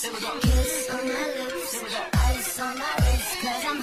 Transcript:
Here we go. Kiss on my lips. Here we go. Ice on my wrist, cause I'm